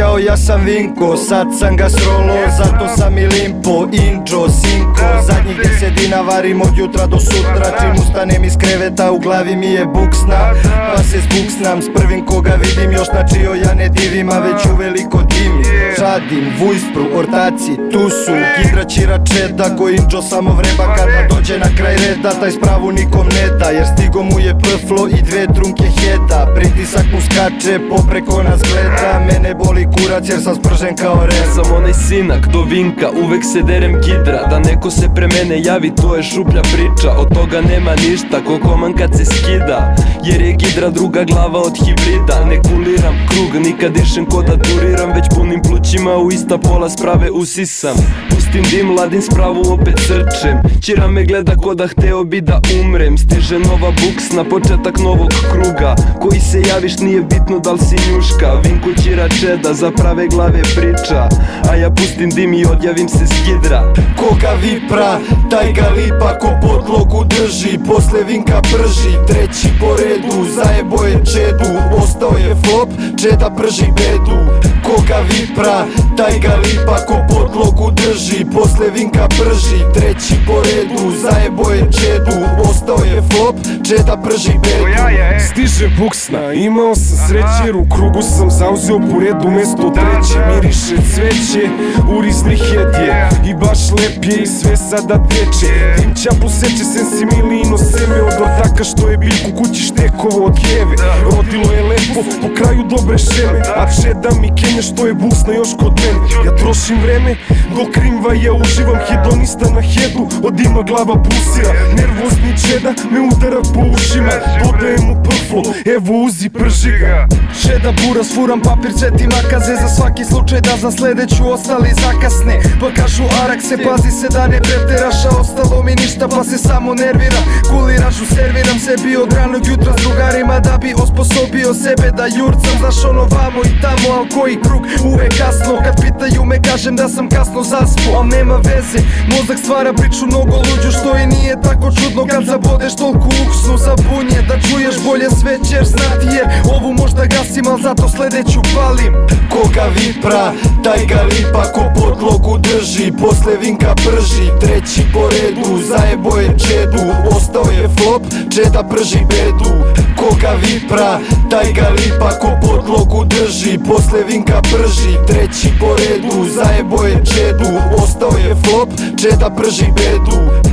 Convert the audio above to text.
ja sam Vinko Sad sam ga srolo, zato sam i limpo Inđo, sinko, zadnjih desetina varim od jutra do sutra Čim ustanem iz kreveta u glavi mi je buksna Pa se zbuksnam s prvim koga vidim Još na čio ja ne divim, a već uveliko dimim Žadim, vujspru, ortaci, tu su. Gidra čira čeda Inđo samo vreba. Kada dođe na kraj reda, taj spravu nikom ne da. Jer stigo mu je pflo i dve trunke heda. Pritisak mu skače, popreko nas gleda. Mene boli kurac jer sam spržen kao red Sam onaj sinak do vinka, uvek se derem gidra Da neko se pre mene javi, to je šuplja priča. Od toga nema ništa, ko koman kad se skida. Jer je gidra druga glava od hibrida. Ne kuliram krug, nikad dišem ko da turiram Već punim plućima u ista pola sprave usisam. Pustim dim, ladim spravu, opet srčem Čira me gleda ko da hteo bi da umrem. Stiže nova buks na početak novog kruga. Koji se javiš nije bitno da li si njuška. Vinku čira čeda, za prave glave priča. A ja pustim dim i odjavim se s gidra Koga vipra, taj ga lipa ko podlogu drži Posle vinka prži, treći po redu Zajebo je čedu, ostao je flop Čeda prži bedu. Koga vipra, taj ga lipa ko podlogu drži Posle vinka prži, treći po redu Zajebo je čedu, ostao je flop Čeda prži bedu Stiže buksna, imao sam sreće jer u krugu sam zauzeo po redu mesto treće Miriše cveće, urizni hedje I baš lep je i sve sada teče. Dim ćapu seće sensimilino seme Od ortaka što je biljku kući štekovo od keve Rodilo je lepo, po kraju dobre šeme A čeda mi kenja što je buksna još kod mene. Ja trošim vreme, dok rimva ja uživam Hedonista na hedu, od dima glava busira Nervozni čeda me udara po ušima. Dodajem mu pflo, evo uzi prži ga Šeda bura sfuram papir cveti makaze Za svaki slučaj da za sledeću ostali zakasne. Pa kažu arak se pazi se da ne preteraš A ostalo mi ništa pa se samo nerviram Kuliražu serviram sebi od ranog jutra s drugarima Da bi osposobio sebe da jurcam. Znaš ono vamo i tamo al koji krug? Uvek kasno Kad pitaju me kažem da sam kasno zaspo Al nema veze. Mozak stvara priču mnogo luđu Što i nije tako čudno. Kad zabodeš toliko uksnu Zabunje da čuješ bolje sve ćeš znati Jer ovu možda gasim al zato sledeću palim. Koga vipra, taj ga lipa ko podlogu drži Posle vinka prži, treći po redu Zajebo je čedu, ostao je flop Čeda prži bedu. Koga vipra, taj ga lipa ko podlogu drži. Posle vinka prži, treći po redu Zajebo je čedu, ostao je flop Čeda prži bedu